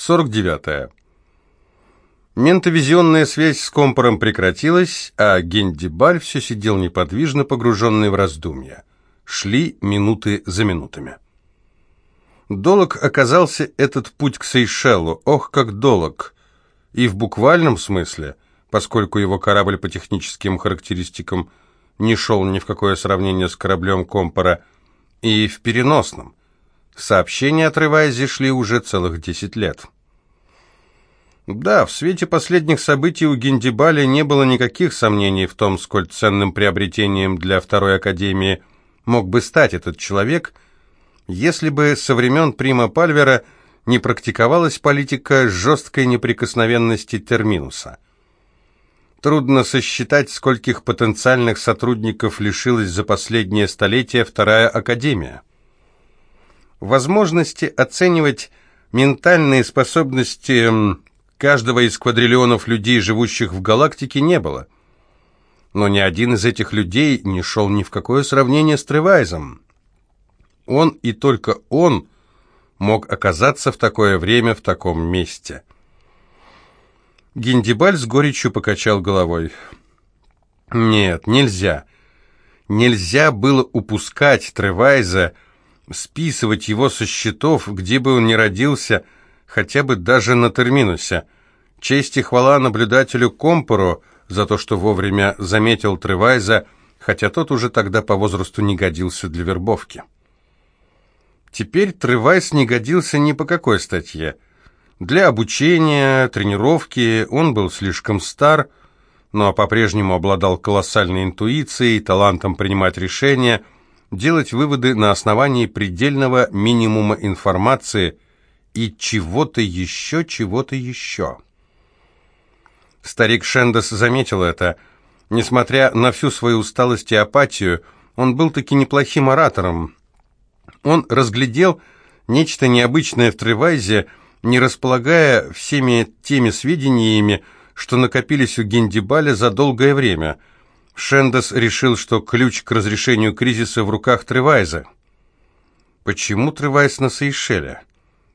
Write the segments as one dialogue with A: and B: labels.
A: 49. -е. Ментовизионная связь с компором прекратилась, а Гендибаль все сидел неподвижно, погруженный в раздумья. Шли минуты за минутами. Долог оказался этот путь к Сейшелу, ох, как долог! И в буквальном смысле, поскольку его корабль по техническим характеристикам не шел ни в какое сравнение с кораблем Компора, и в переносном. Сообщения от Ревайзи шли уже целых десять лет. Да, в свете последних событий у Гендибаля не было никаких сомнений в том, сколь ценным приобретением для Второй Академии мог бы стать этот человек – если бы со времен Прима Пальвера не практиковалась политика жесткой неприкосновенности терминуса. Трудно сосчитать, скольких потенциальных сотрудников лишилась за последнее столетие Вторая Академия. Возможности оценивать ментальные способности каждого из квадриллионов людей, живущих в галактике, не было. Но ни один из этих людей не шел ни в какое сравнение с Тревайзом. Он и только он мог оказаться в такое время в таком месте. Гиндибаль с горечью покачал головой. «Нет, нельзя. Нельзя было упускать Тревайза, списывать его со счетов, где бы он ни родился, хотя бы даже на терминусе. Честь и хвала наблюдателю Компору за то, что вовремя заметил Тревайза, хотя тот уже тогда по возрасту не годился для вербовки. Теперь Тревайс не годился ни по какой статье. Для обучения, тренировки он был слишком стар, но по-прежнему обладал колоссальной интуицией, талантом принимать решения, делать выводы на основании предельного минимума информации и чего-то еще, чего-то еще. Старик Шендес заметил это. Несмотря на всю свою усталость и апатию, он был таки неплохим оратором, он разглядел нечто необычное в Тревайзе, не располагая всеми теми сведениями, что накопились у Гендибаля за долгое время. Шендес решил, что ключ к разрешению кризиса в руках Тревайза. Почему Тревайз на Сейшеле?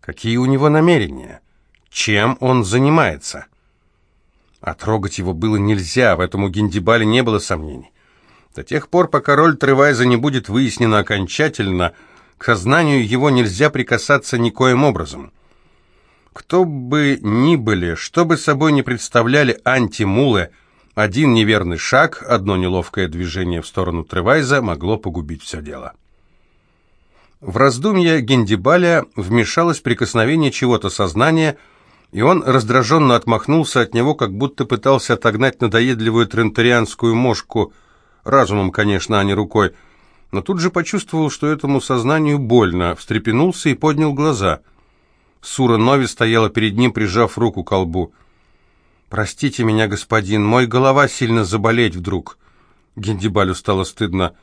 A: Какие у него намерения? Чем он занимается? А трогать его было нельзя, в этом у Гендибаля не было сомнений. До тех пор, пока роль Тревайза не будет выяснена окончательно – к сознанию его нельзя прикасаться никоим образом. Кто бы ни были, что бы собой не представляли антимулы, один неверный шаг, одно неловкое движение в сторону Тревайза могло погубить все дело. В раздумье Гендибаля вмешалось прикосновение чего-то сознания, и он раздраженно отмахнулся от него, как будто пытался отогнать надоедливую трентарианскую мошку, разумом, конечно, а не рукой, но тут же почувствовал, что этому сознанию больно, встрепенулся и поднял глаза. Сура Нови стояла перед ним, прижав руку к колбу. «Простите меня, господин, мой голова сильно заболеть вдруг». Гендибалю стало стыдно.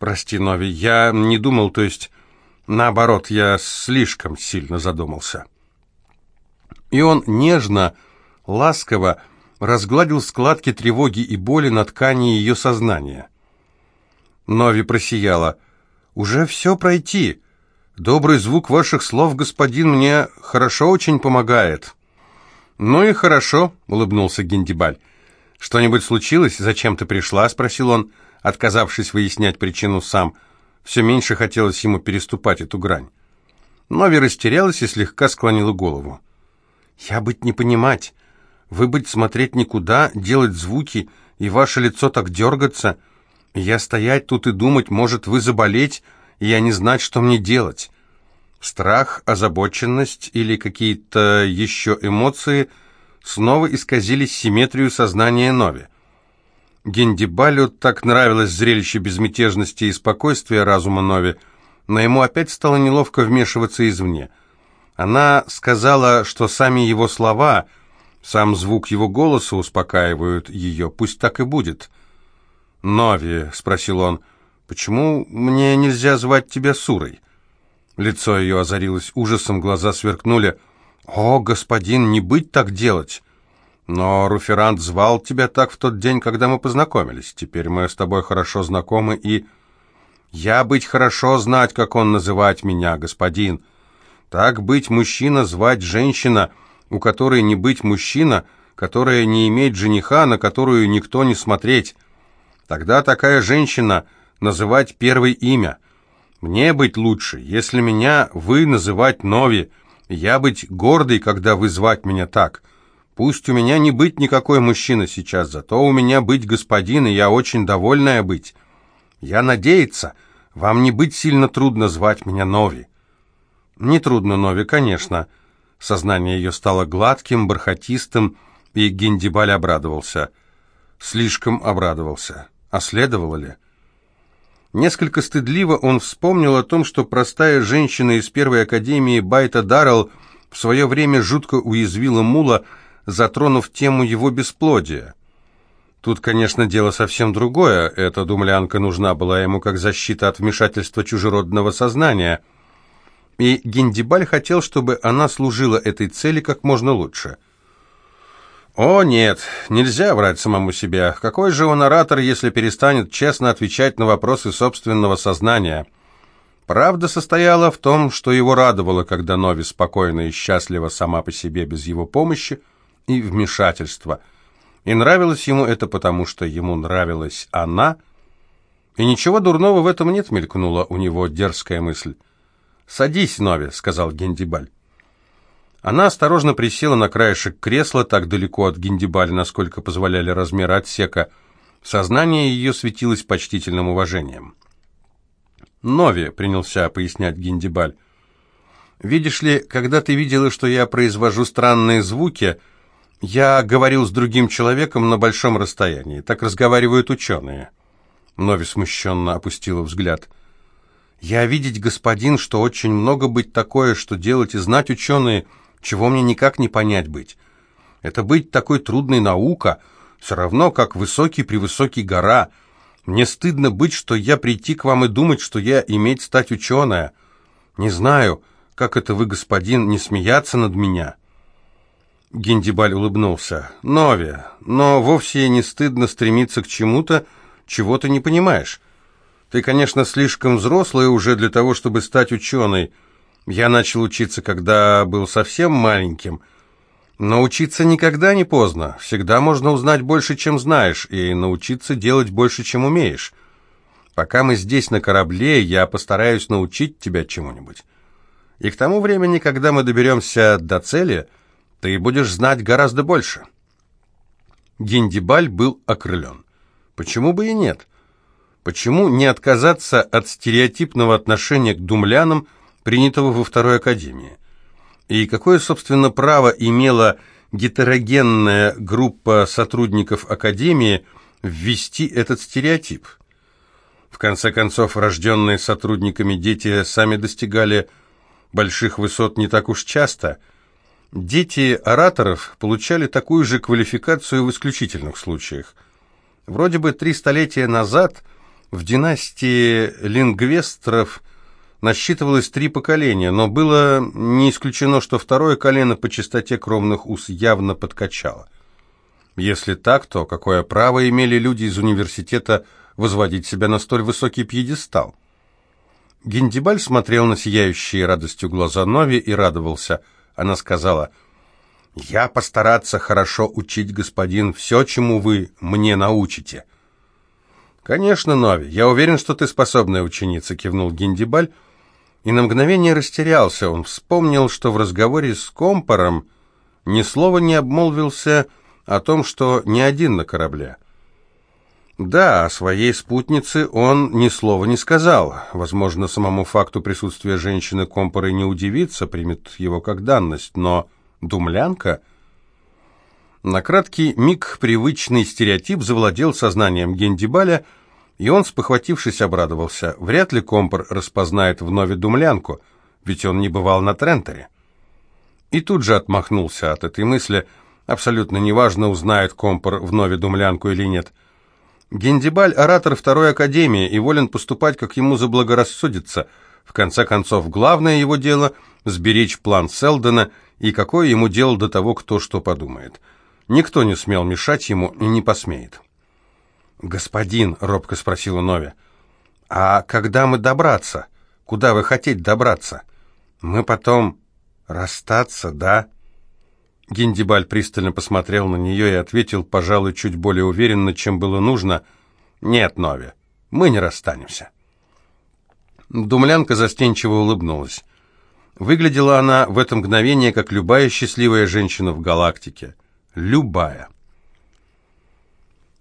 A: «Прости, Нови, я не думал, то есть...» Наоборот, я слишком сильно задумался. И он нежно, ласково разгладил складки тревоги и боли на ткани ее сознания. Нови просияла. «Уже все пройти. Добрый звук ваших слов, господин, мне хорошо очень помогает». «Ну и хорошо», — улыбнулся Гендибаль. «Что-нибудь случилось? Зачем ты пришла?» — спросил он, отказавшись выяснять причину сам. Все меньше хотелось ему переступать эту грань. Нови растерялась и слегка склонила голову. «Я быть не понимать. Вы быть смотреть никуда, делать звуки, и ваше лицо так дергаться. Я стоять тут и думать, может, вы заболеть, и я не знать, что мне делать. Страх, озабоченность или какие-то еще эмоции снова исказили симметрию сознания Нови. Гендибалю так нравилось зрелище безмятежности и спокойствия разума Нови, но ему опять стало неловко вмешиваться извне. Она сказала, что сами его слова, сам звук его голоса успокаивают ее, пусть так и будет. «Нови», — спросил он, — «почему мне нельзя звать тебя Сурой?» Лицо ее озарилось ужасом, глаза сверкнули. «О, господин, не быть так делать!» «Но Руферант звал тебя так в тот день, когда мы познакомились. Теперь мы с тобой хорошо знакомы, и...» «Я быть хорошо знать, как он называть меня, господин. Так быть мужчина, звать женщина, у которой не быть мужчина, которая не имеет жениха, на которую никто не смотреть. Тогда такая женщина называть первое имя. Мне быть лучше, если меня вы называть Нови, я быть гордый, когда вы звать меня так. Пусть у меня не быть никакой мужчина сейчас, зато у меня быть господин, и я очень довольная быть. Я надеяться, вам не быть сильно трудно звать меня Нови. Не трудно, Нови, конечно. Сознание ее стало гладким, бархатистым, и Гендибаль обрадовался. Слишком обрадовался. А следовало ли? Несколько стыдливо он вспомнил о том, что простая женщина из первой академии Байта Даррелл в свое время жутко уязвила Мула, затронув тему его бесплодия. Тут, конечно, дело совсем другое. Эта думлянка нужна была ему как защита от вмешательства чужеродного сознания. И Гендибаль хотел, чтобы она служила этой цели как можно лучше – о нет, нельзя врать самому себе. Какой же он оратор, если перестанет честно отвечать на вопросы собственного сознания? Правда состояла в том, что его радовало, когда Нови спокойно и счастлива сама по себе без его помощи и вмешательства. И нравилось ему это потому, что ему нравилась она. И ничего дурного в этом нет, мелькнула у него дерзкая мысль. «Садись, Нови», — сказал Гендибаль. Она осторожно присела на краешек кресла, так далеко от Гиндибаля, насколько позволяли размеры отсека. Сознание ее светилось почтительным уважением. «Нови», — принялся пояснять Гиндибаль, — «видишь ли, когда ты видела, что я произвожу странные звуки, я говорил с другим человеком на большом расстоянии. Так разговаривают ученые». Нови смущенно опустила взгляд. «Я видеть, господин, что очень много быть такое, что делать и знать ученые — чего мне никак не понять быть. Это быть такой трудной наука, все равно, как высокий-превысокий гора. Мне стыдно быть, что я прийти к вам и думать, что я иметь стать ученая. Не знаю, как это вы, господин, не смеяться над меня». Гендибаль улыбнулся. «Нови, но вовсе не стыдно стремиться к чему-то, чего ты не понимаешь. Ты, конечно, слишком взрослая уже для того, чтобы стать ученой, я начал учиться, когда был совсем маленьким. Но учиться никогда не поздно. Всегда можно узнать больше, чем знаешь, и научиться делать больше, чем умеешь. Пока мы здесь на корабле, я постараюсь научить тебя чему-нибудь. И к тому времени, когда мы доберемся до цели, ты будешь знать гораздо больше. Гиндибаль был окрылен. Почему бы и нет? Почему не отказаться от стереотипного отношения к думлянам, принятого во второй академии. И какое, собственно, право имела гетерогенная группа сотрудников академии ввести этот стереотип? В конце концов, рожденные сотрудниками дети сами достигали больших высот не так уж часто. Дети ораторов получали такую же квалификацию в исключительных случаях. Вроде бы три столетия назад в династии лингвестров насчитывалось три поколения, но было не исключено, что второе колено по частоте кровных уз явно подкачало. Если так, то какое право имели люди из университета возводить себя на столь высокий пьедестал? Гендибаль смотрел на сияющие радостью глаза Нови и радовался. Она сказала, «Я постараться хорошо учить, господин, все, чему вы мне научите». «Конечно, Нови, я уверен, что ты способная ученица», — кивнул Гендибаль, — и на мгновение растерялся. Он вспомнил, что в разговоре с Компором ни слова не обмолвился о том, что не один на корабле. Да, о своей спутнице он ни слова не сказал. Возможно, самому факту присутствия женщины Компора не удивится, примет его как данность, но думлянка... На краткий миг привычный стереотип завладел сознанием Гендибаля — и он, спохватившись, обрадовался. Вряд ли Компор распознает в Нове думлянку, ведь он не бывал на Трентере. И тут же отмахнулся от этой мысли. Абсолютно неважно, узнает Компор в Нове думлянку или нет. Гендибаль – оратор второй академии и волен поступать, как ему заблагорассудится. В конце концов, главное его дело – сберечь план Селдона, и какое ему дело до того, кто что подумает. Никто не смел мешать ему и не посмеет. «Господин», — робко спросила Нови, — «а когда мы добраться? Куда вы хотите добраться? Мы потом «Расстаться, да?» Гиндибаль пристально посмотрел на нее и ответил, пожалуй, чуть более уверенно, чем было нужно. «Нет, Нови, мы не расстанемся». Думлянка застенчиво улыбнулась. Выглядела она в это мгновение, как любая счастливая женщина в галактике. Любая.